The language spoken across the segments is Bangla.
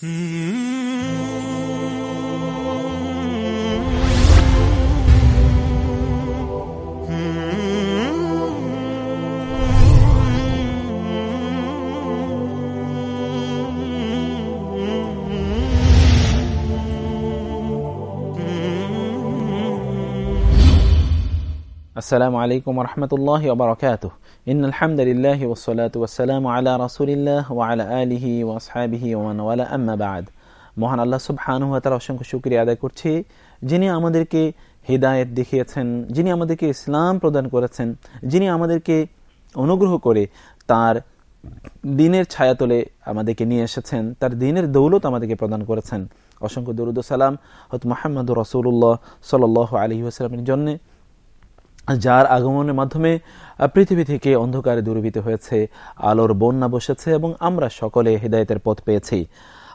Hmm. আসসালামু আলাইকুম রহমতুল্লাহ ওবরাকাত ইন আলহামদুলিল্লাহ ওসলাত ওসালাম আলা রাসুলিল্লাহ ওয়ালা আলিহি ওয়াসাবিহি ওয়ানওয়ালা আম্মাবাদ মহান আল্লাহ সুবহানুহাতার অসংখ্য শুক্রিয়া আদায় করছি, যিনি আমাদেরকে হৃদায়ত দেখিয়েছেন, যিনি আমাদেরকে ইসলাম প্রদান করেছেন, যিনি আমাদেরকে অনুগ্রহ করে তার দিনের ছায়াতলে আমাদেরকে নিয়ে এসেছেন, তার দিনের দৌলত আমাদেরকে প্রদান করেছেন। অসংখ্য দরুদ সালাম হত মোহাম্মদ রসুল্লাহ সাল আলহি আসালামের জন্যে। যার আগমনের মাধ্যমে পৃথিবী থেকে অন্ধকারে দূরীভূত হয়েছে, আলোর বন্যা বসেছে এবং আমরা সকলে হৃদায়তের পথ পেয়েছি।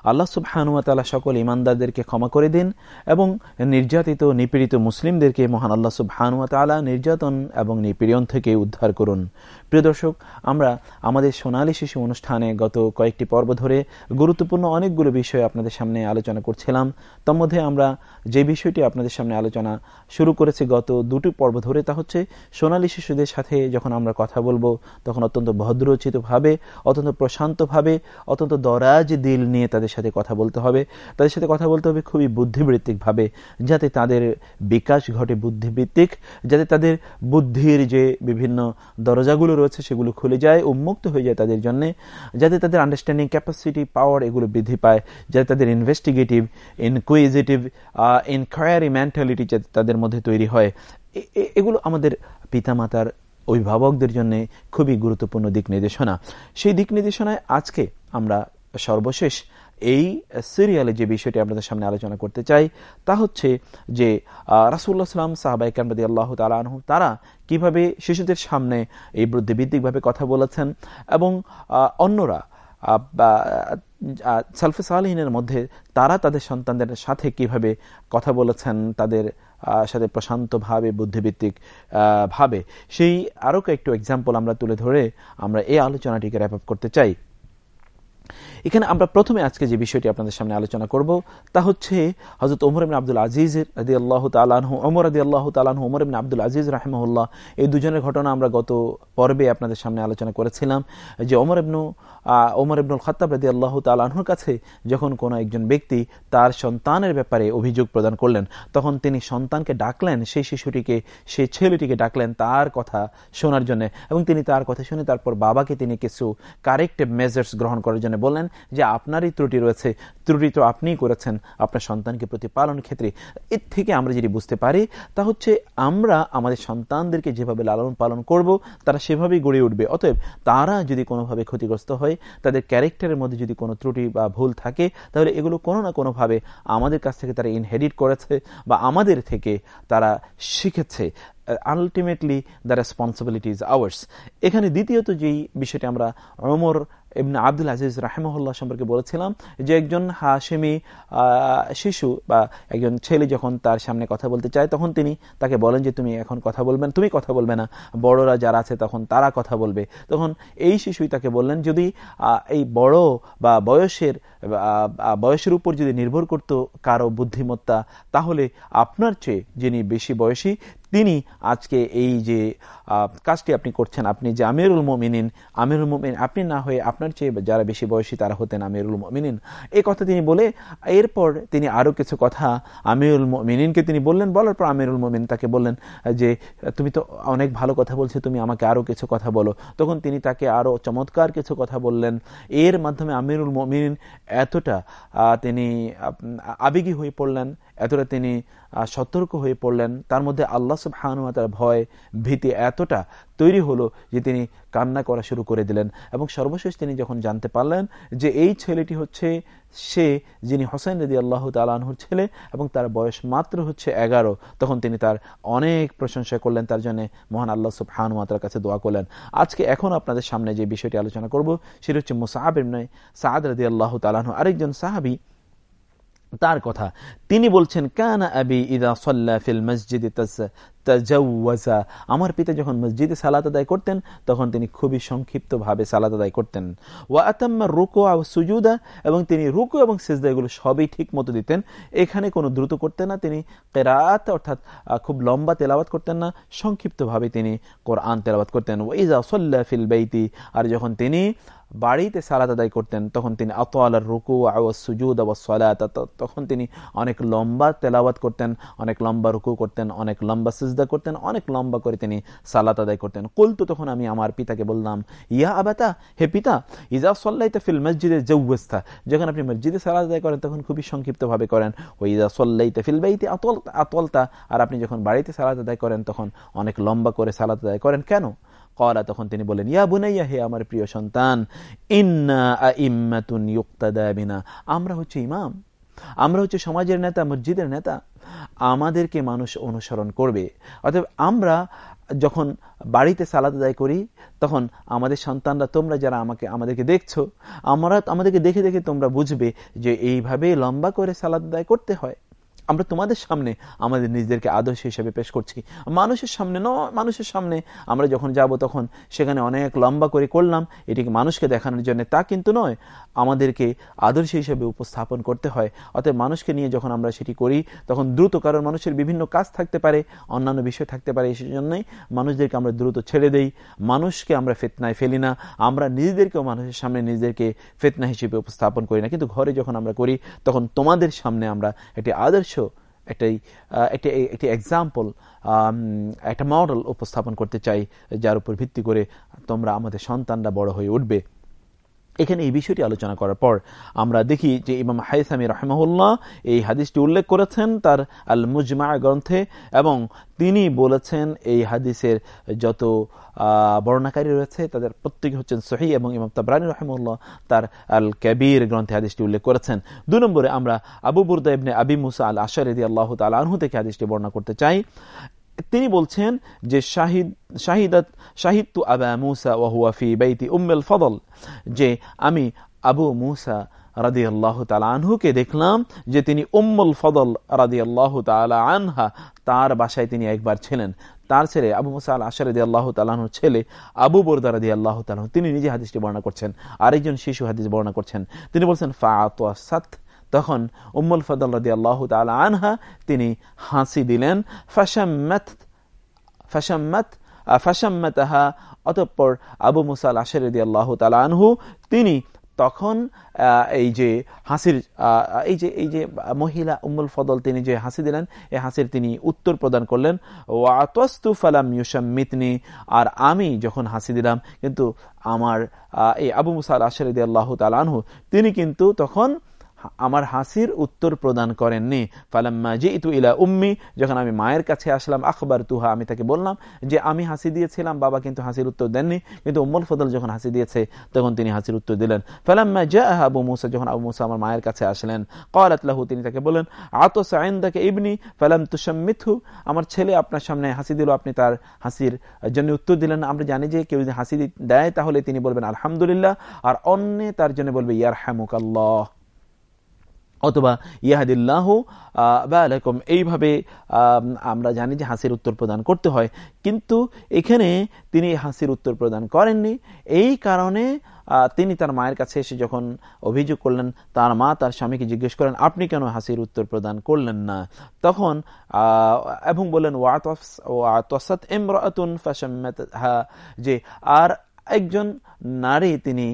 আল্লাহ সুবহানুয়াতালা সকল ইমানদারদেরকে ক্ষমা করে দিন এবং নির্যাতিত, নিপীড়িত মুসলিমদেরকে মহান আল্লাহ সুবহানুয়াতালা নির্যাতন এবং নিপীড়ন থেকে উদ্ধার করুন। প্রিয় দর্শক, আমরা আমাদের সোনালী শিশু অনুষ্ঠানে গত কয়েকটি পর্ব ধরে গুরুত্বপূর্ণ অনেকগুলো বিষয় আপনাদের সামনে আলোচনা করছিলাম। তার মধ্যে আমরা যে বিষয়টি আপনাদের সামনে আলোচনা শুরু করেছি গত দুটি পর্ব ধরে তা হচ্ছে সোনালী শিশুদের সাথে যখন আমরা কথা বলব, তখন অত্যন্ত ভদ্রোচিতভাবে, অত্যন্ত প্রশান্তভাবে, অত্যন্ত দরাজ দিল নিয়ে তাদের সাথে কথা বলতে হবে। তাদের সাথে কথা বলতে হবে খুবই বুদ্ধিবৃত্তিকভাবে, যাতে তাদের বিকাশ ঘটে বুদ্ধিবৃত্তিক, যাতে তাদের বুদ্ধির যে বিভিন্ন দরজাগুলো রয়েছে সেগুলো খুলে যায় উন্মুক্ত হয়ে যায় তাদের জন্য, যাতে তাদের আন্ডারস্ট্যান্ডিং ক্যাপাসিটি পাওয়ার এগুলো বৃদ্ধি পায়, যাতে তাদের ইনভেস্টিগেটিভ ইনকুইজিটিভ ইনকোয়ারি মেন্টালিটি যাতে তাদের মধ্যে তৈরি হয়। এগুলো আমাদের পিতামাতার অভিভাবকদের জন্য খুবই গুরুত্বপূর্ণ দিক নির্দেশনা। সেই দিক নির্দেশনায় আজকে আমরা সর্বশেষ এই সিরিয়ালে যে বিষয়টি আপনাদের সামনে আলোচনা করতে চাই, তা হচ্ছে যে রাসুল্লাহ সাল্লাম সাহাবাইকামদি আল্লাহ তালাহ তারা কীভাবে শিশুদের সামনে এই বুদ্ধিভিত্তিকভাবে কথা বলেছেন এবং অন্যরা সালফে সালহিনের মধ্যে তারা তাদের সন্তানদের সাথে কীভাবে কথা বলেছেন, তাদের সাথে প্রশান্তভাবে বুদ্ধিভিত্তিক ভাবে। সেই আরও কয়েকটু এক্সাম্পল আমরা তুলে ধরে আমরা এই আলোচনাটিকে র্যাপ আপ করতে চাই। এখানে আমরা প্রথমে আজকে যে বিষয়টি আপনাদের সামনে আলোচনা করব, তা হচ্ছে হজরত ওমর ইবিন আব্দুল আজিজ আদি আল্লাহ তালাহু ওমর আদি আল্লাহ তালাহু ওমর ইবিন আব্দুল আজিজ রাহমুল্লাহ এই দুজনের ঘটনা আমরা গত পর্বে আপনাদের সামনে আলোচনা করেছিলাম যে ওমর ইবনু ওমর ইবনুল খত্তাব রাদি আল্লাহ তালাহুর কাছে যখন কোনো একজন ব্যক্তি তার সন্তানের ব্যাপারে অভিযোগ প্রদান করলেন, তখন তিনি সন্তানকে ডাকলেন, সেই শিশুটিকে, সেই ছেলেটিকে ডাকলেন তার কথা শোনার জন্য এবং তিনি তার কথা শুনে তারপর বাবাকে তিনি কিছু কারেক্টিভ মেজার্স গ্রহণ করার জন্য বললেন। যে আপনারই ত্রুটি রয়েছে, ত্রুটি তো আপনিই করেছেন, আপনার সন্তানকে প্রতিপালন ক্ষেত্রে। এর থেকে আমরা যেটি বুঝতে পারি, তা হচ্ছে আমরা আমাদের সন্তানদেরকে যেভাবে লালন পালন করব, তারা সেভাবেই গড়ে উঠবে। অতএব তারা যদি কোনোভাবে ক্ষতিগ্রস্ত হয়, তাদের ক্যারেক্টারের মধ্যে যদি কোনো ত্রুটি বা ভুল থাকে, তাহলে এগুলো কোনো না কোনোভাবে আমাদের কাছ থেকে তারা ইনহেরিট করেছে বা আমাদের থেকে তারা শিখেছে। Ultimately the responsibility is ours এখানে দ্বিতীয়ত যেই বিষয়টি আমরা অমর এমনি আব্দুল আজিজ রাহেমহল্লা সম্পর্কে বলেছিলাম যে একজন হাশেমি শিশু বা একজন ছেলে যখন তার সামনে কথা বলতে চায়, তখন তিনি তাকে বলেন যে, তুমি এখন কথা বলবেন তুমি কথা বলবে না। বড়রা যারা আছে তখন তারা কথা বলবে। তখন এই শিশুই তাকে বললেন, যদি এই বড় বা বয়সের বয়সের উপর যদি নির্ভর করত কারও বুদ্ধিমত্তা, তাহলে আপনার চেয়ে যিনি বেশি বয়সী তিনি আজকে এই যে কাজটি আপনি করছেন, আপনি যে আমিরুল মমিনিন, আমিরুল মমিন আপনি না হয়ে আপনার চেয়ে যারা বেশি বয়সী তারা হতেন আমিরুল মমিনিন। এই কথা তিনি বলে, এরপর তিনি আরও কিছু কথা আমিরুল মমিনিনকে তিনি বললেন, বলার পর আমিরুল মমিন তাকে বললেন যে, তুমি তো অনেক ভালো কথা বলছো, তুমি আমাকে আরও কিছু কথা বলো। তখন তিনি তাকে আরও চমৎকার কিছু কথা বললেন। এর মাধ্যমে আমিরুল মমিন এতটা তিনি আবেগী হয়ে পড়লেন, এতটা তিনি সতর্ক হয়ে পড়লেন। তার মধ্যে আল্লাহ সুবহানুয়াতার ভয়, ভীতি এতটা তৈরি হলো যে তিনি কান্না করা শুরু করে দিলেন। এবং সর্বশেষ তিনি যখন জানতে পারলেন যে এই ছেলেটি হচ্ছে সে যিনি হোসেন রদি আল্লাহ তালাহুর ছেলে এবং তার বয়স মাত্র হচ্ছে এগারো, তখন তিনি তার অনেক প্রশংসা করলেন। তার জন্য মহান আল্লাহ সুবহানুয়াতার কাছে দোয়া করলেন। আজকে এখন আপনাদের সামনে যে বিষয়টি আলোচনা করব, সেটি হচ্ছে মুসাহাব নয় সাদ রদি আল্লাহ তালাহু আরেকজন সাহাবি তার কথা। তিনি বলছেন, কানা আবি ইদা সল্লা ফিল মসজিদ তাজাওয়াজা। আমার পিতা যখন মসজিদে সালাত আদায় করতেন, তখন তিনি খুবই সংক্ষিপ্তভাবে সালাত আদায় করতেন। ওয়া আতাম্মার রুকু আ সুজুদা, এবং তিনি রুকু এবং সেজদা এগুলো সবই ঠিক মতো দিতেন। এখানে কোনো দ্রুত করতেন না তিনি। কেরাত, অর্থাৎ খুব লম্বা তেলাওয়াত করতেন না, সংক্ষিপ্তভাবে তিনি কোরআন তেলাওয়াত করতেন। ওয়াইজা সল্লা ফিল বাইতি, আর যখন তিনি বাড়িতে সালাত আদায় করতেন, তখন তিনি আতোয়ালার রুকু সুজুদ সালাত তখন তিনি অনেক লম্বা তেলাওয়াত করতেন, অনেক লম্বা রুকু করতেন, অনেক লম্বা সিজদা করতেন, অনেক লম্বা করে তিনি সালাত আদায় করতেন। কুলতু তখন আমি আমার পিতাকে বললাম, ইয়া আবাতা, হে পিতা, ইজা সল্লাইতে ফিল মসজিদে জৌবস্থা যখন আপনি মসজিদে সালাত আদায় করেন, তখন খুবই সংক্ষিপ্তভাবে করেন ওই ইজা সল্লাইতে ফিল বাইতে আতল আতলতা আর আপনি যখন বাড়িতে সালাত আদায় করেন, তখন অনেক লম্বা করে সালাত আদায় করেন। কেন? কলা, তখন তিনি বলেন, ইয়া বুনাইয়া, হে আমার প্রিয় সন্তান, ইন্না আমরা হচ্ছে ইমাম, আমরা হচ্ছে সমাজের নেতা, মসজিদের নেতা, আমাদেরকে মানুষ অনুসরণ করবে। অতএব আমরা যখন বাড়িতে সালাদ আদায় করি, তখন আমাদের সন্তানরা, তোমরা যারা আমাকে, আমাদেরকে দেখছ, আমরা, আমাদেরকে দেখে দেখে তোমরা বুঝবে যে এইভাবে লম্বা করে সালাদ আদায় করতে হয়। আমরা তোমাদের সামনে আমাদের নিজেদেরকে আদর্শ হিসেবে পেশ করছি। মানুষের সামনে ন মানুষের সামনে। আমরা যখন যাব তখন সেখানে অনেক লম্বা করে করলাম, এটিকে মানুষকে দেখানোর জন্য। তা কিন্তু নয়, আমাদেরকে আদর্শ হিসেবে উপস্থাপন করতে হয়। অতএব মানুষকে নিয়ে যখন আমরা সেটি করি, তখন দ্রুত কারণ মানুষের বিভিন্ন কাজ থাকতে পারে, অন্যান্য বিষয় থাকতে পারে সেই জন্যই মানুষদেরকে আমরা দ্রুত ছেড়ে দেই। মানুষকে আমরা ফেতনায় ফেলি না। আমরা নিজেদেরকেও মানুষের সামনে নিজেদেরকে ফেতনা হিসেবে উপস্থাপন করি না। কিন্তু ঘরে যখন আমরা করি, তখন তোমাদের সামনে আমরা একটি আদর্শ একটাই একটি একটি এক্সাম্পল একটা মডেল উপস্থাপন করতে চাই, যার উপর ভিত্তি করে তোমরা আমাদের সন্তানরা বড় হয়ে উঠবে। এখানে এই বিষয়টি আলোচনা করার পর আমরা দেখি যে ইমাম হাইসামি রহমাহুল্লাহ এই হাদিসটি উল্লেখ করেছেন তার আল মুজমা গ্রন্থে এবং তিনি বলেছেন এই হাদিসের যত বর্ণাকারী রয়েছে তাদের প্রত্যেকে হচ্ছেন সহি এবং ইমাম তাবরানি রহমুল্লাহ তার আল ক্যাবির গ্রন্থে হাদিসটি উল্লেখ করেছেন। দু নম্বরে আমরা আবু বুরদা ইবনে আবি মুসা আল আশারদি আল্লাহ তাল আনহু থেকে হাদিসটি বর্ণনা করতে চাই। তিনি বলছেন যে শাহিদ, শাহিদাত শাহিদতু আবা মুসা ওয়াহুয়াফি বাইতি উম্মেল ফদল, যে আমি আবু মুসা রাদি আল্লাহ আনহুকে দেখলাম যে তিনি উম্মুল ফদল রাদি আল্লাহ আনহা, তার বাসায় তিনি একবার ছিলেন। তার ছেলে আবু মুসা আল আশারদি আল্লাহ তালাহুর ছেলে আবু বোরদারাদি আল্লাহ তালাহ তিনি নিজে হাদিসটি বর্ণনা করছেন। আরেকজন শিশু হাদিস বর্ণনা করছেন। তিনি বলছেন ফা সাত তখন উম্মুল ফদল রাদি আল্লাহ তালা আনহা তিনি হাসি দিলেন, ফাশাম্মাত ফাশাম্মাত ফাশাম্মাতাহা। অতঃপর আবু মুসাল আশারদি আল্লাহ তালা আনহু তিনি তখন এই যে হাসির এই যে এই যে মহিলা উম্মুল ফদল তিনি যে হাসি দিলেন, এই হাসির তিনি উত্তর প্রদান করলেন ও আতস্তু ফালাম মিতনি আর আমি যখন হাসি দিলাম, কিন্তু আমার এই আবু মুসাল আশারদি আল্লাহ তালানহু তিনি কিন্তু তখন আমার হাসির উত্তর প্রদান করেননি। ফালাম্মা যে ইতু ইলা উম্মি, যখন আমি মায়ের কাছে আসলাম আখবর তুহা আমি তাকে বললাম যে, আমি হাসি দিয়েছিলাম, বাবা কিন্তু হাসির উত্তর দেননি। কিন্তু উম্মুল ফদল যখন হাসি দিয়েছে, তখন তিনি হাসির উত্তর দিলেন। ফালাম্মা জা আবু মুসা, যখন আবু মুসা আমার মায়ের কাছে আসলেন কলাত লাহু, তিনি তাকে বলেন আত সাইন্দাকে ইবনি, ফালাম তুসাম্মিথু আমার ছেলে আপনার সামনে হাসি দিল, আপনি তার হাসির জন্য উত্তর দিলেন আমরা জানি যে কেউ যদি হাসি দেয়, তাহলে তিনি বলবেন, আলহামদুলিল্লাহ। আর অন্যে তার জন্য বলবে ইয়ার হ্যামুক আল্লাহ অথবা ইয়াহাদিল্লাহ বা এরকম এইভাবে আমরা জানি যে হাসির উত্তর প্রদান করতে হয়। কিন্তু এখানে তিনি হাসির উত্তর প্রদান করেননি। এই কারণে তিনি তার মায়ের কাছে এসে যখন অভিযোগ করলেন, তার মা তার স্বামীকে জিজ্ঞেস করেন, আপনি কেন হাসির উত্তর প্রদান করলেন না? তখন এবং বললেন যে, আর একজন নারী তিনি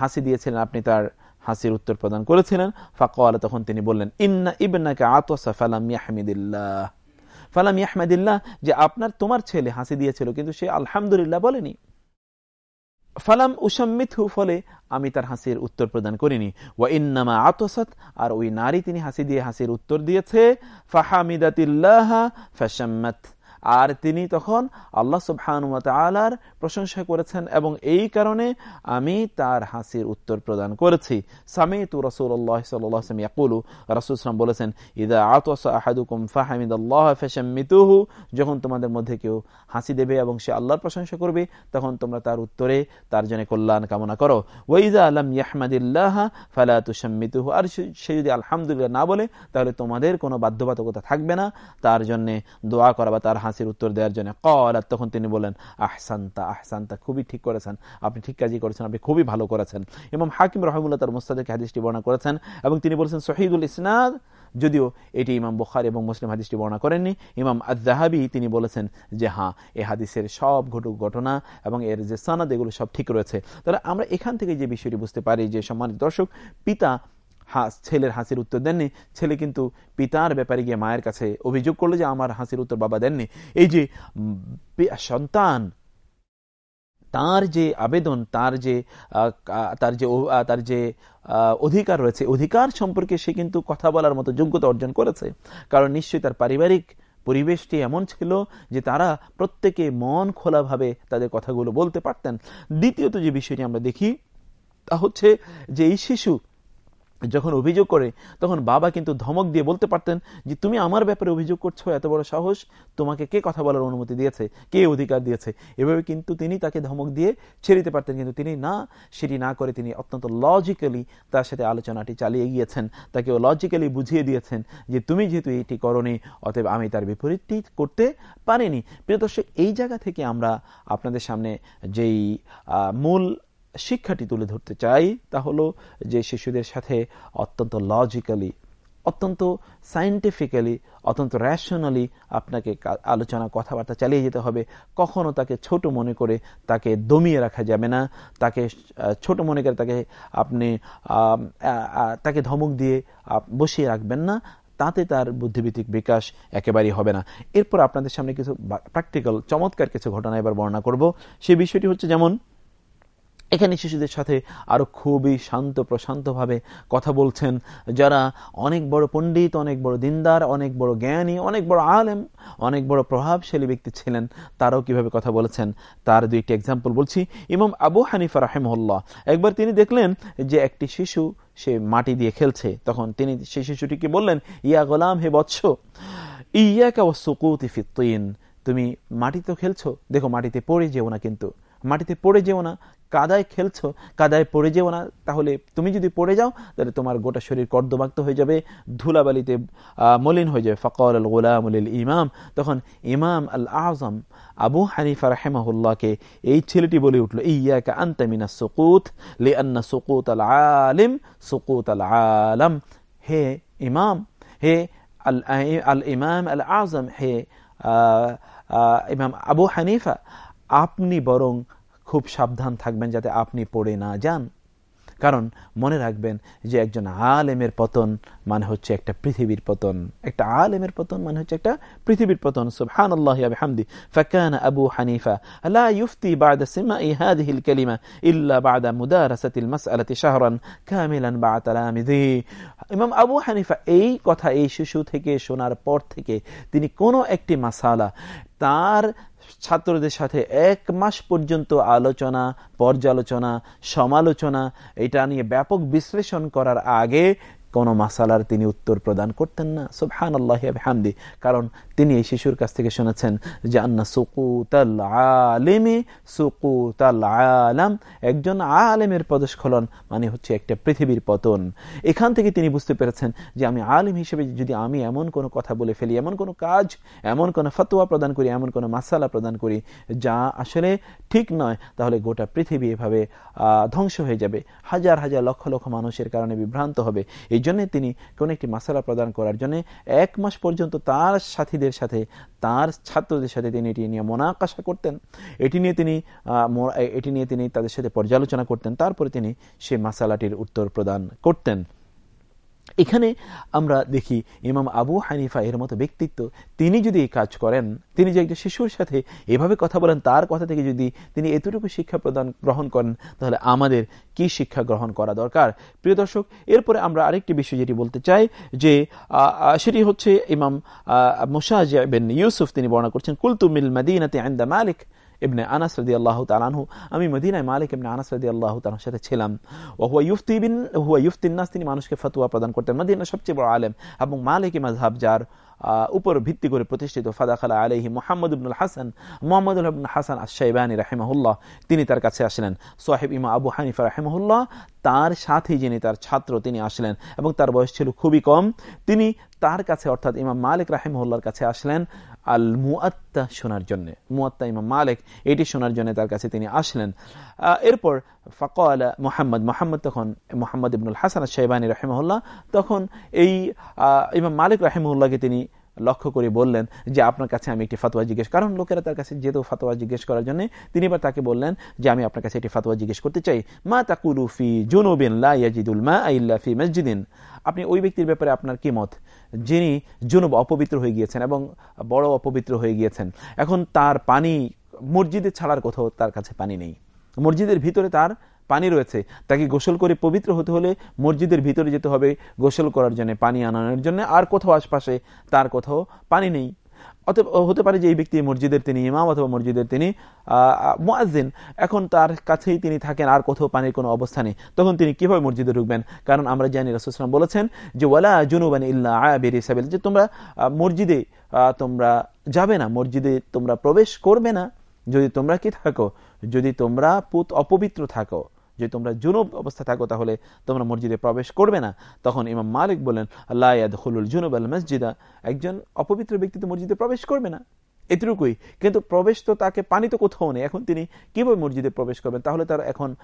হাসি দিয়েছিলেন, আপনি তার হাসির উত্তর প্রদান করেছিলেন। ফাঁকা তখন তিনি বললেন, ইন্না ইবনাকে আতসা ফালাম ইয়াহমিদুল্লাহ। ফালাম ইয়াহমেদিল্লাহ, যে আপনার, তোমার ছেলে হাসি দিয়েছিল, কিন্তু সে আলহামদুলিল্লাহ বলেনি। ফালাম উসাম্মিথু ফলে আমি তার হাসির উত্তর প্রদান করিনি। ওয়া ইন্নামা আতসাত, আর ওই নারী তিনি হাসি দিয়ে হাসির উত্তর দিয়েছে, ফাহামিদাতিল্লাহ ফাশাম্মাত। আর তিনি তখন আল্লাহ সুবহানুয়ালার প্রশংসা করেছেন এবং এই কারণে আমি তার হাসির উত্তর প্রদান করেছি। সামি তু ইয়াকুলু রসুলাম বলেছেন, ইদা আহাদুকুম ফাহামিদ আল্লাহ যখন তোমাদের মধ্যে কেউ হাসি দেবে এবং সে আল্লাহর প্রশংসা করবে, তখন তোমরা তার উত্তরে তার জন্য কল্যাণ কামনা করো। ওইদা আলম ইয়াহমাদিল্লাহ ফালা আর সে যদি আলহামদুলিল্লাহ না বলে, তাহলে তোমাদের কোনো বাধ্যবাধকতা থাকবে না। তার জন্য দোয়া করা বা তার হাসির উত্তর দেওয়ার জন্য। কল আর তখন তিনি বলেন আহসান্তা আহসান্তা, খুবই ঠিক করেছেন। আপনি ঠিক কাজই করেছেন, আপনি খুবই ভালো করেছেন। এবং হাকিম রহমুল্লাহ তার মুস্তাদেক হাদিসটি বর্ণনা করেছেন এবং তিনি বলেছেন শহীদুল ইসনাদ। যদিও এটি ইমাম বুখার এবং মুসলিম হাদিসটি বর্ণনা করেননি। ইমাম আদাহাবি তিনি বলেছেন যে হ্যাঁ এ হাদিসের সব ঘটুক ঘটনা এবং এর যে সানাদ, এগুলো সব ঠিক রয়েছে। তাহলে আমরা এখান থেকে যে বিষয়টি বুঝতে পারি যে সম্মানিত দর্শক, পিতা ছেলের হাসির উত্তর দেননি। ছেলে কিন্তু পিতার ব্যাপারে গিয়ে মায়ের কাছে অভিযোগ করল যে, আমার হাসির উত্তর বাবা দেননি। এই যে সন্তান, তার যে আবেদন, তার যে তার যে তার যে অধিকার রয়েছে, অধিকার সম্পর্কে সে কিন্তু কথা বলার মতো যোগ্যতা অর্জন করেছে। কারণ নিশ্চয়ই তার পারিবারিক পরিবেশটি এমন ছিল যে, তারা প্রত্যেকে মন খোলাভাবে তাদের কথাগুলো বলতে পারতেন। দ্বিতীয়ত যে বিষয়টি আমরা দেখি, তা হচ্ছে যে, এই শিশু যখন অভিযোগ করে, তখন বাবা কিন্তু ধমক দিয়ে বলতে পারতেন যে, তুমি আমার ব্যাপারে অভিযোগ করছ, এত বড় সাহস? তোমাকে কে কথা বলার অনুমতি দিয়েছে? কে অধিকার দিয়েছে? এভাবে কিন্তু তিনি তাকে ধমক দিয়ে ছেড়ে দিতে পারতেন। কিন্তু তিনি না, সেটি না করে তিনি অত্যন্ত লজিক্যালি তার সাথে আলোচনাটি চালিয়ে গিয়েছেন। তাকে লজিক্যালি বুঝিয়ে দিয়েছেন যে, তুমি যেহেতু এটি করনি, অতএব আমি তার বিপরীতটি করতে পারিনি। প্রিয় দর্শক, এই জায়গা থেকে আমরা আপনাদের সামনে যেই মূল শিক্ষাটি তুলে ধরতে চাই তা হলো যে শিশুদের সাথে অত্যন্ত লজিক্যালি অত্যন্ত সাইন্টিফিক্যালি অত্যন্ত র্যাশনালি আপনাকে আলোচনা, কথাবার্তা চালিয়ে যেতে হবে। কখনো তাকে ছোট মনে করে তাকে দমিয়ে রাখা যাবে না। তাকে ছোট মনে করে তাকে আপনি তাকে ধমক দিয়ে বসিয়ে রাখবেন না। তাতে তার বুদ্ধিভিত্তিক বিকাশ একেবারেই হবে না। এরপর আপনাদের সামনে কিছু প্র্যাকটিক্যাল চমৎকার কিছু ঘটনা এবার বর্ণনা করব। সেই বিষয়টি হচ্ছে যেমন এখানে শিশুদের সাথে আরও খুবই শান্ত, প্রশান্তভাবে কথা বলছেন যারা অনেক বড় পণ্ডিত, অনেক বড় দিনদার, অনেক বড় জ্ঞানী, অনেক বড় আলেম, অনেক বড় প্রভাবশালী ব্যক্তি ছিলেন, তারাও কীভাবে কথা বলেছেন তার দুইটি এক্সাম্পল বলছি। ইমাম আবু হানিফা রাহেমহল্লা একবার তিনি দেখলেন যে একটি শিশু সে মাটি দিয়ে খেলছে, তখন তিনি সেই শিশুটিকে বললেন, ইয়া গোলাম, হে বৎস ইয়াকা ও সুকুতি ফিত্তিন, তুমি মাটিতে খেলছো, দেখো মাটিতে পড়ে যেও না কিন্তু। মাটিতে পড়ে যেও না, কাদায় খেলছো, কাদায় পড়ে যেও না, তাহলে তুমি যদি পড়ে যাও, তাহলে তোমার গোটা শরীর কর্দমাক্ত হয়ে যাবে, ধুলাবালিতে মলিন হয়ে যাবে। ফকর আল গোলামুল ইমাম। তখন ইমাম আল আজম আবু হানিফা রাহেমাহুল্লাহকে এই ছেলেটি বলে উঠল, ইয়াকা আন্তামিনা সুকুত লে আন্না সুকুত আল আলিম, সুকুত আল আলম। হে ইমাম, হে আল আল ইমাম আল আজম, হে ইমাম আবু হানিফা, আপনি বরং খুব সাবধান থাকবেন যাতে আপনি পড়ে না যান কারণ মনে রাখবেন যে একজন আলেমের পতন মানে হচ্ছে একটা পৃথিবীর পতন একটা আলেমের পতন মানে হচ্ছে একটা পৃথিবীর পতন সুবহান আল্লাহ বিহামদি ফাকান আবু হানিফা লা ইউফতি بعد سماع هذه الكلمة إلا بعد مدارسة المسألة شهرا كاملا بعد تلامذه ইমাম আবু হানিফা এই কথা এই শিশু থেকে শোনার পর থেকে তিনি কোনো একটি মাসালা তার ছাত্রদের সাথে এক মাস পর্যন্ত আলোচনা, পর্যালোচনা, সমালোচনা, এটা নিয়ে ব্যাপক বিশ্লেষণ করার আগে কোন মাসালার তিনি উত্তর প্রদান করতেন না। সুবহান আল্লাহামদি কারণ তিনি এই শিশুর কাছ থেকে শুনেছেন যে আন্না সুকুতাল আলেমে, সুকুতাল আলাম, একজন আলেমের পদস্খলন মানে হচ্ছে একটা পৃথিবীর পতন। এখান থেকে তিনি বুঝতে পেরেছেন যে আমি আলেম হিসেবে যদি আমি এমন কোনো কথা বলে ফেলি, এমন কোনো কাজ, এমন কোনো ফতোয়া প্রদান করি, এমন কোনো মাসালা প্রদান করি, যা আসলে ঠিক নয়, তাহলে গোটা পৃথিবী এভাবে ধ্বংস হয়ে যাবে। হাজার হাজার লক্ষ লক্ষ মানুষের কারণে বিভ্রান্ত হবে। এই জন্য তিনি কোন একটি মাসালা প্রদান করার জন্য এক মাস পর্যন্ত তার সাথীদের সাথে, তার ছাত্রদের সাথে তিনি এটি নিয়ে মনাকাশা করতেন। এটি নিয়ে তিনি এটি নিয়ে তিনি তাদের সাথে পর্যালোচনা করতেন। তারপরে তিনি সেই মাসালাটির উত্তর প্রদান করতেন। এখানে আমরা দেখি ইমাম আবু হানিফা এর মতো ব্যক্তিত্ব, তিনি যদি কাজ করেন, তিনি যে একজন শিশুর সাথে এভাবে কথা বলেন, তার কথা থেকে যদি তিনি এতটুকু শিক্ষা প্রদান, গ্রহণ করেন, তাহলে আমাদের কি শিক্ষা গ্রহণ করা দরকার? প্রিয় দর্শক, এরপরে আমরা আরেকটি বিষয় যেটি বলতে চাই, যে সেটি হচ্ছে ইমাম মুশাহ ইউসুফ তিনি বর্ণনা করছেন কুলতুমিল মদিনাতে আন্দা মালিক। ইবনে আনাস রদি আল্লাহ তালানহু আমি মদিনায় মালিক ইবনে আনাস রদি আল্লাহ তালার সাথে ছিলাম। ও হুয়া ইউফতি বিন, হুয়া ইউফতিন্নাস তিনি মানুষকে ফতুয়া প্রদান করতেন। মদিনা সবচেয়ে বড় আলেম এবং মালিক মাঝহাব যার উপর ভিত্তি করে প্রতিষ্ঠিত, ফাদাখালা আলহি মোহাম্মদ ইবনুল হাসান, মোহাম্মদ হাসান আশাইবানী রাহেমাহুল্লাহ, তিনি তার কাছে আসলেন। সোহেব ইমা আবু হানিফা রাহেমাহুল্লাহ, তার সাথে যিনি, তার ছাত্র তিনি আসলেন এবং তার বয়স ছিল খুবই কম। তিনি তার কাছে, অর্থাৎ ইমাম মালিক রাহেমহুল্লার কাছে আসলেন। আল মুআত্তা শোনার জন্য। মুআত্তা ইমাম মালিক, এটি শোনার জন্য তার কাছে তিনি আসলেন। এরপর ফকল মোহাম্মদ মোহাম্মদ তখন মোহাম্মদ ইবনুল হাসান সাহেবানী রহেমহল্লা তখন এই ইমাম মালিক রহেমহল্লাকে তিনি লক্ষ্য করে বললেন যে, আপনার কাছে আমি একটি ফাতোয়া জিজ্ঞেস কারণ লোকেরা তার কাছে যেহেতু ফাতোয়া জিজ্ঞেস করার জন্য তিনি এবার তাকে বললেন যে, আমি আপনার কাছে একটি ফাতোয়া জিজ্ঞেস করতে চাই। মা তাকুলু ফি জুনুবিন লাজিদুল মা আইল্লা ফি মসজিদিন। আপনি ওই ব্যক্তির ব্যাপারে আপনার কি মত? যিনি জুনুব অপবিত্র হয়ে গিয়েছেন এবং বড় অপবিত্র হয়ে গিয়েছেন। এখন তার পানি মসজিদে ছাড়ার কোথাও তার কাছে পানি নেই। মসজিদের ভিতরে তার পানি রয়েছে, তাকে গোসল করে পবিত্র হতে হলে মসজিদের ভিতরে যেতে হবে গোসল করার জন্য, পানি আনানোর জন্য, আর কোথাও আশপাশে তার কোথাও পানি নেই। অতএব হতে পারে যে এই ব্যক্তি মসজিদের তিনি ইমাম অথবা মসজিদের তিনি মোয়াজিন এখন তার কাছেই তিনি থাকেন, আর কোথাও পানির কোনো অবস্থা নেই। তখন তিনি কীভাবে মসজিদে ঢুকবেন? কারণ আমরা জানি রাসুসলাম বলেছেন যে, ওয়ালা জুনুবান ইল্লা আয়াবির সাবিল। যে, তোমরা মসজিদে তোমরা যাবে না, মসজিদে তোমরা প্রবেশ করবে না। যদি তোমরা কি থাকো, যদি তোমরা পুত অপবিত্র থাকো যদি তোমরা জুনুব অবস্থা থাকো তাহলে তোমরা মসজিদে প্রবেশ করবে না। তখন ইমাম মালিক বলেন আল্লাহ জুনুব আল মসজিদা। একজন অপবিত্র ব্যক্তি তো মসজিদে প্রবেশ করবে না। এতটুকুই। কিন্তু প্রবেশ তো তাকে পানি তো কোথাও নেই। এখন তিনি কীভাবে মসজিদে প্রবেশ করবেন? তাহলে তার এখন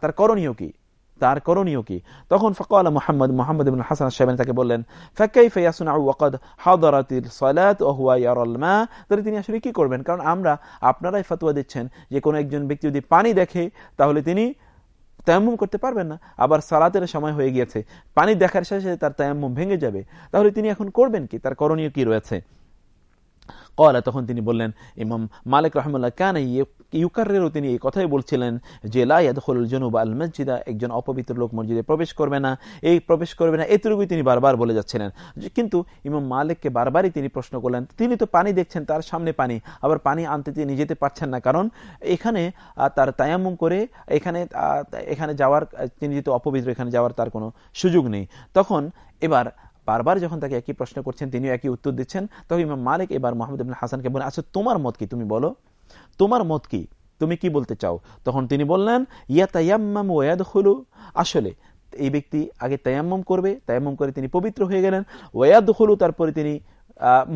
তার করণীয় কি? তার করণীয় কি? তখন ফকাল মোহাম্মদ মোহাম্মদ হাসান সাহেব তাকে বললেন ফাকাই ফয়াসুন ওয়াকাদ হাদারাতিল সালাত ও হুয়া মা? তাহলে তিনি আসলে কি করবেন? কারণ আমরা, আপনারাই ফতোয়া দিচ্ছেন যে কোনো একজন ব্যক্তি যদি পানি দেখে, তাহলে তিনি তায়াম্মুম করতে পারবেন না। আবার সালাতের সময় হয়ে গিয়েছে। পানি দেখার শেষে তার তায়াম্মুম ভেঙে যাবে। তাহলে তিনি এখন করবেন কি? তার করণীয় কি রয়েছে? কলা তখন তিনি বললেন, ইমাম মালিক রহমুল্লাহ কেন ইউকারেরও তিনি এই কথাই বলছিলেন যে লাইয়াদুল জনুব আল মসজিদা একজন অপবিত্র লোক মসজিদে প্রবেশ করবে না। এই প্রবেশ করবে না, এতটুকুই তিনি বারবার বলে যাচ্ছিলেন। কিন্তু ইমাম মালিককে বারবারই তিনি প্রশ্ন করলেন, তিনি তো পানি দেখছেন, তার সামনে পানি, আবার পানি আনতে তিনি যেতে পারছেন না। কারণ এখানে তার তায়াম্মুম করে এখানে এখানে যাওয়ার, তিনি যেহেতু অপবিত্র, এখানে যাওয়ার তার কোনো সুযোগ নেই। তখন এবার বারবার যখন তাকে একই প্রশ্ন করছেন, তিনিও একই উত্তর দিচ্ছেন তখন ইমাম মালিক এবার মোহাম্মদ ইবিন হাসানকে বলেন আচ্ছা তোমার মত কি? তুমি বলো। তোমার মত কি? তুমি কি বলতে চাও? তখন তিনি বললেন ইয়া তাইয়াম্মাম ওয়াদ হলু আসলে, এই ব্যক্তি আগে তায়াম্মম করবে, তায়াম্মম করে তিনি পবিত্র হয়ে গেলেন। ওয়াদ হলু তারপরে তিনি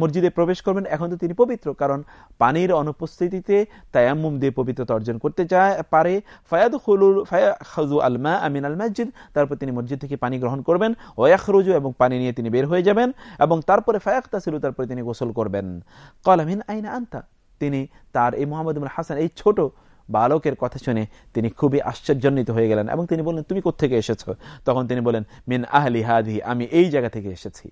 মসজিদে প্রবেশ করবেন। এখন তো তিনি পবিত্র, কারণ পানির অনুপস্থিতিতে তায়াম্মুম দিয়ে পবিত্রতা অর্জন করতে চায় পারে। ফায়াদ হলুল ফায়াজু আলমা আমিন আল মসজিদ, তারপর তিনি মসজিদ থেকে পানি গ্রহণ করবেন। ওয়াখরুজু এবং পানি নিয়ে তিনি বের হয়ে যাবেন এবং তারপরে ফায়াক তাসিলু তারপরে তিনি গোসল করবেন। কলামিন আইনা আন্তা? তিনি তার এই মোহাম্মদ হাসান, এই ছোট বালকের কথা শুনে তিনি খুবই আশ্চর্যান্বিত হয়ে গেলেন এবং তিনি বললেন, তুমি কোথেকে এসেছ? তখন তিনি বলেন মিন আহলি হাদি, আমি এই জায়গা থেকে এসেছি।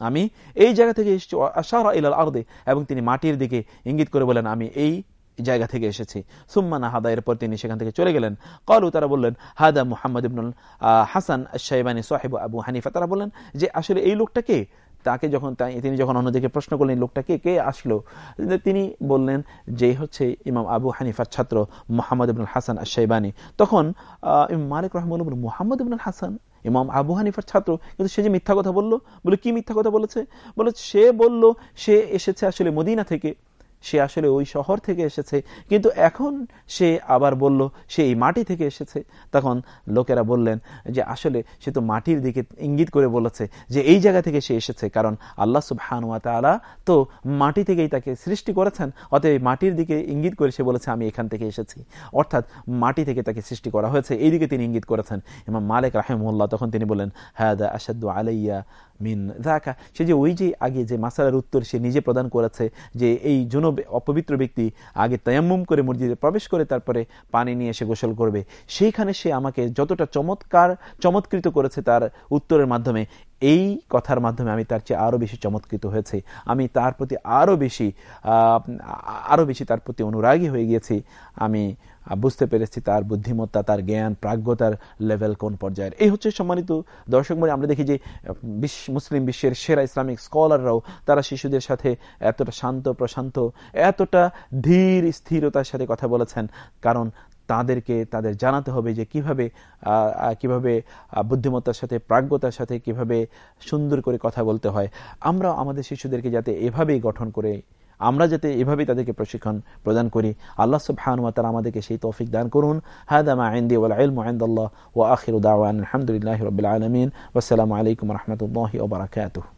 আমি এই জায়গা থেকে এসেছি, আশারা ইলাল আর্দে, এবং তিনি মাটির দিকে ইঙ্গিত করে বলেন, আমি এই জায়গা থেকে এসেছি। সুম্মানা হাদা এরপর তিনি সেখান থেকে চলে গেলেন। কলু, তারা বললেন, হাদা মুহাম্মদ ইবনুল হাসান সাহেবানী সাহেব আবু হানিফা। তারা বললেন যে, আসলে এই লোকটাকে তাকে যখন তিনি যখন অন্যদিকে প্রশ্ন করলেন লোকটাকে কে? আসলো? তিনি বললেন যে, হচ্ছে ইমাম আবু হানিফার ছাত্র মোহাম্মদ ইবনুল হাসান সাহেবানী তখন মালিক রহমান মোহাম্মদ ইবনুল হাসান? ইমাম আবু হানিফার ছাত্র, কিন্তু সে যে মিথ্যা কথা বলল, বলে কি মিথ্যা কথা বলেছে? বলে সে বলল, সে এসেছে আসলে মদিনা থেকে। সে আসলে ওই শহর থেকে এসেছে। কিন্তু এখন সে আবার বলল, সে এই মাটি থেকে এসেছে। তখন লোকেরা বললেন যে, আসলে সে তো মাটির দিকে ইঙ্গিত করে বলেছে যে, এই জায়গা থেকে সে এসেছে। কারণ আল্লাহ সুবাহানুয়া তালা তো মাটি থেকেই তাকে সৃষ্টি করেছেন। অতএব মাটির দিকে ইঙ্গিত করে সে বলেছে, আমি এখান থেকে এসেছি। অর্থাৎ মাটি থেকে তাকে সৃষ্টি করা হয়েছে। এই দিকে তিনি ইঙ্গিত করেছেন। এবং মালিক রাহেমুল্লাহ তখন তিনি বলেন হ্যাঁ দা আসাদু আলাইয়া মিন জাকা সে যে ওই যে আগে যে মাসালার উত্তর সে নিজে প্রদান করেছে, যে এই জন অপবিত্র ব্যক্তি আগে তয়াম্বুম করে মসজিদে প্রবেশ করে তারপরে পানি নিয়ে এসে গোসল করবে। সেইখানে সে আমাকে যতটা চমৎকার, চমৎকৃত করেছে তার উত্তরের মাধ্যমে এই কথার মাধ্যমে আমি তার চেয়ে আরও বেশি চমৎকৃত হয়েছে। আমি তার প্রতি আরও বেশি আরও বেশি তার প্রতি অনুরাগী হয়ে গিয়েছি। আমি বুঝতে পেরেছি তার বুদ্ধিমত্তা, তার জ্ঞান, প্রাজ্ঞতার লেভেল কোন পর্যায়ের। এই হচ্ছে সম্মানিত দর্শক মনে আমরা দেখি যে মুসলিম বিশ্বের সেরা ইসলামিক স্কলাররাও, তারা শিশুদের সাথে এতটা শান্ত, প্রশান্ত, এতটা ধীর স্থিরতার সাথে কথা বলেছেন। কারণ তাদেরকে তাদের জানাতে হবে যে কীভাবে কীভাবে বুদ্ধিমত্তার সাথে, প্রাজ্ঞতার সাথে কীভাবে সুন্দর করে কথা বলতে হয়। আমরা আমাদের শিশুদেরকে যাতে এভাবেই গঠন করে, আমরা যাতে এভাবেই তাদেরকে প্রশিক্ষণ প্রদান করি। আল্লাহ সুবহানুয়া তারা আমাদেরকে সেই তৌফিক দান করুন। হাদামা আইন্দি ওয়াল ইলমু ইনদাল্লাহ ওয়া আখিরু দাওয়ান আলহামদুলিল্লাহি রাব্বিল আলামিন। ওয়াসসালামু আলাইকুম রাহমাতুল্লাহি ওয়া বারাকাতুহু।